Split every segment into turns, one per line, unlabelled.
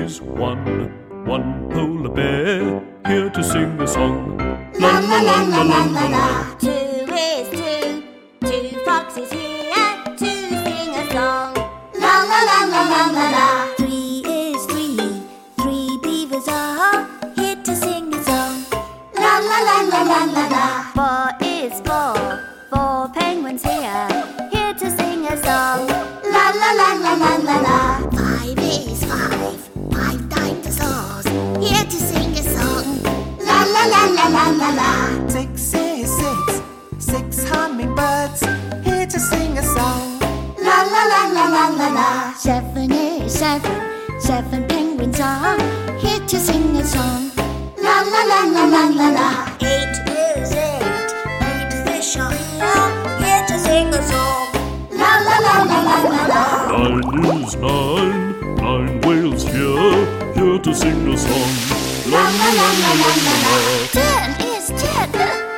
is one, one polar bear here to sing a song. La la la la la la.
Two is two, two foxes here to sing a song. La la la la la la la. Three is three, three beavers are here to sing a song. La la la la la la la. Four is four, four penguins here, here to sing a song. La la la la la la la.
Hummingbirds here to sing a song.
La la la la la la la. Seven is seven. Seven penguins are here to sing a song. La la la la la la la. Eight is eight. Eight fish are here, here to sing a song. La la la la la la la.
Nine is nine, nine whales here, here to sing a song. La la la la la la la.
Ten is ten.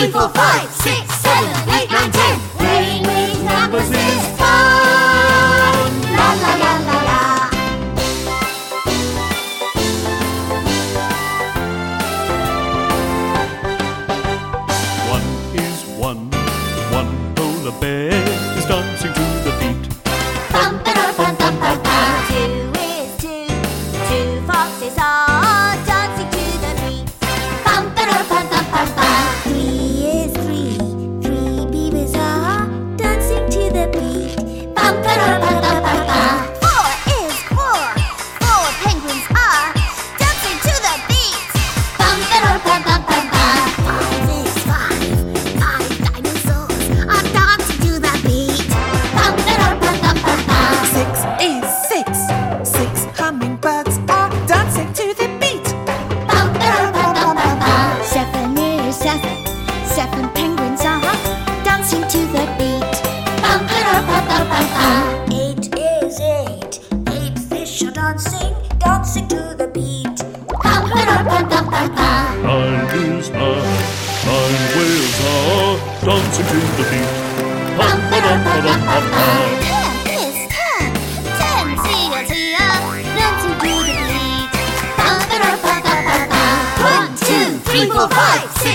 Three, four, five, six, seven, eight, nine, ten. Playing with numbers is fun. La la la la la.
One is one, one polar bear is dancing to
Eight fish are dancing, dancing to the beat.
Nine is nine, nine whales are dancing to the beat. Pum, ba-dum, ba-dum, pum, pum.
Ten is ten. Ten seals here, dancing to the beat. One, two, three, four, five, six, seven, eight.